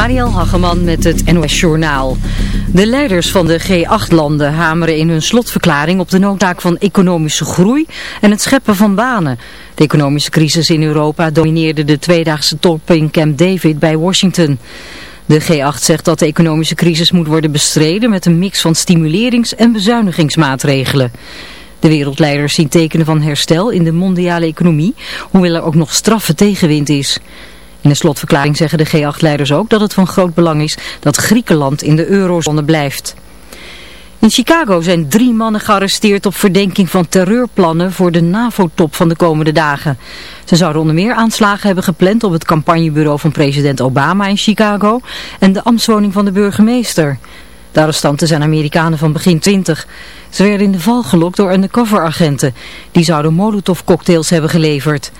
Mariel Hageman met het NOS Journaal. De leiders van de G8-landen hameren in hun slotverklaring op de noodzaak van economische groei en het scheppen van banen. De economische crisis in Europa domineerde de tweedaagse top in Camp David bij Washington. De G8 zegt dat de economische crisis moet worden bestreden met een mix van stimulerings- en bezuinigingsmaatregelen. De wereldleiders zien tekenen van herstel in de mondiale economie, hoewel er ook nog straffe tegenwind is. In de slotverklaring zeggen de G8-leiders ook dat het van groot belang is dat Griekenland in de eurozone blijft. In Chicago zijn drie mannen gearresteerd op verdenking van terreurplannen voor de NAVO-top van de komende dagen. Ze zouden onder meer aanslagen hebben gepland op het campagnebureau van president Obama in Chicago en de ambtswoning van de burgemeester. De arrestanten zijn Amerikanen van begin 20. Ze werden in de val gelokt door undercover-agenten. Die zouden molotovcocktails hebben geleverd.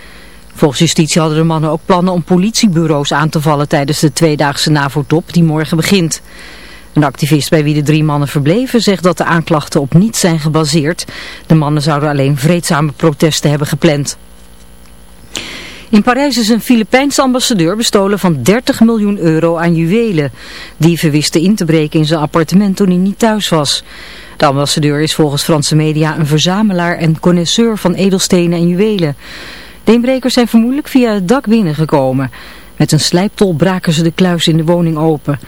Volgens justitie hadden de mannen ook plannen om politiebureaus aan te vallen tijdens de tweedaagse NAVO-top die morgen begint. Een activist bij wie de drie mannen verbleven zegt dat de aanklachten op niets zijn gebaseerd. De mannen zouden alleen vreedzame protesten hebben gepland. In Parijs is een Filipijnse ambassadeur bestolen van 30 miljoen euro aan juwelen. Dieven wisten in te breken in zijn appartement toen hij niet thuis was. De ambassadeur is volgens Franse media een verzamelaar en connoisseur van edelstenen en juwelen. De inbrekers zijn vermoedelijk via het dak binnengekomen. Met een slijptol braken ze de kluis in de woning open.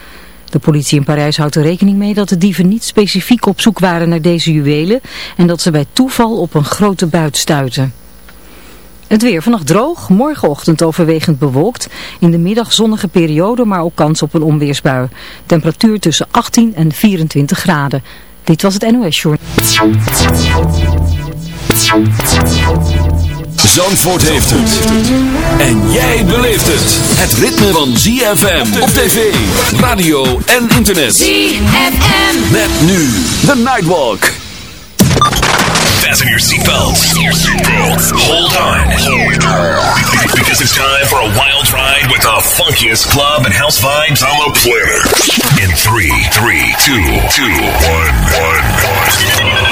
De politie in Parijs houdt er rekening mee dat de dieven niet specifiek op zoek waren naar deze juwelen en dat ze bij toeval op een grote buit stuiten. Het weer vannacht droog, morgenochtend overwegend bewolkt. In de middag zonnige periode, maar ook kans op een onweersbui. Temperatuur tussen 18 en 24 graden. Dit was het NOS Short. Zandvoort heeft het. En jij beleeft het. Het ritme van ZFM op tv, radio en internet. ZFM. Met nu The Nightwalk. Fasten your seatbelts. Hold on. Because it's time for a wild ride with the funkiest club and house vibes on the planet. In 3, 3, 2, 2, 1, 1, 1.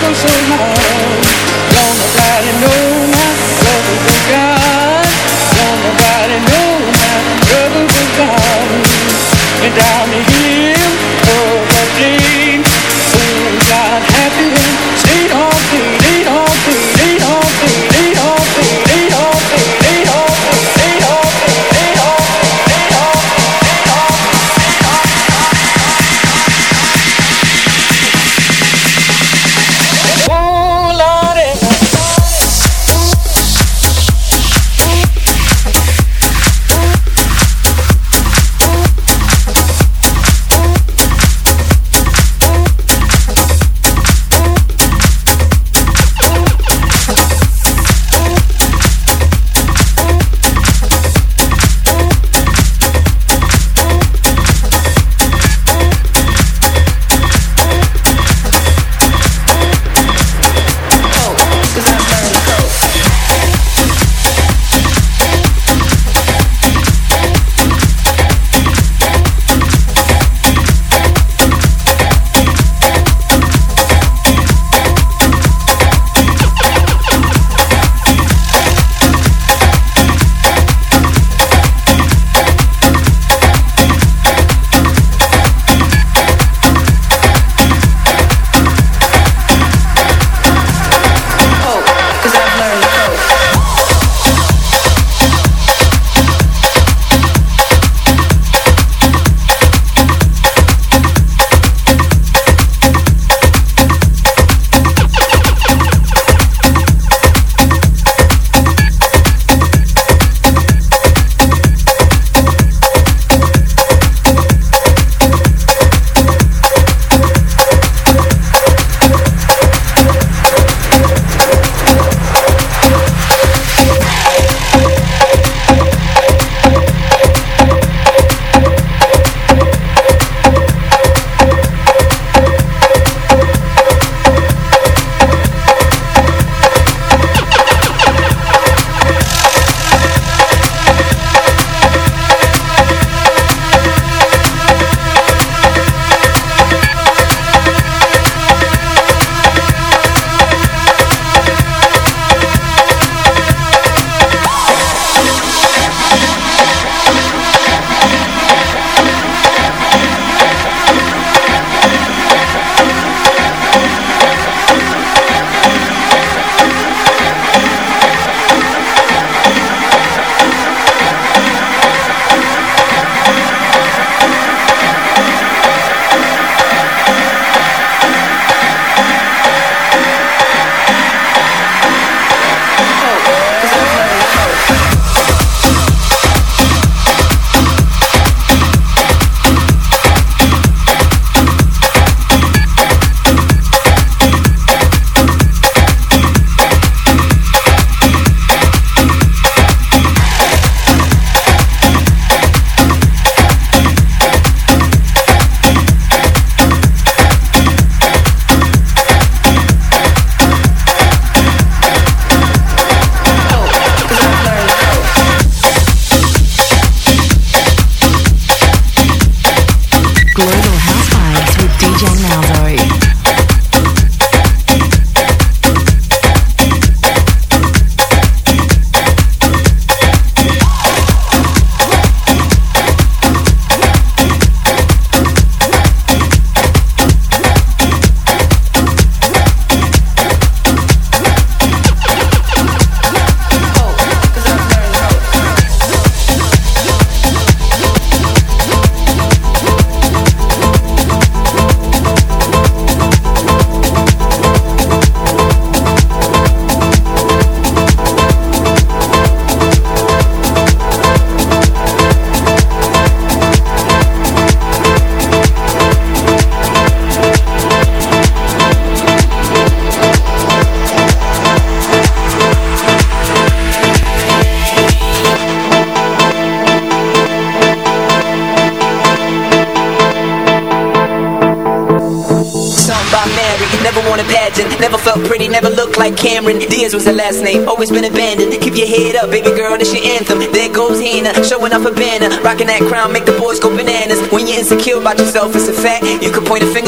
Ik say more. Global House Vibes with DJ Malvo. Her last name, always been abandoned Keep your head up, baby girl, this your anthem. There goes Hannah, showing off a banner. Rocking that crown, make the boys go bananas. When you're insecure about yourself, it's a fact. You can point a finger,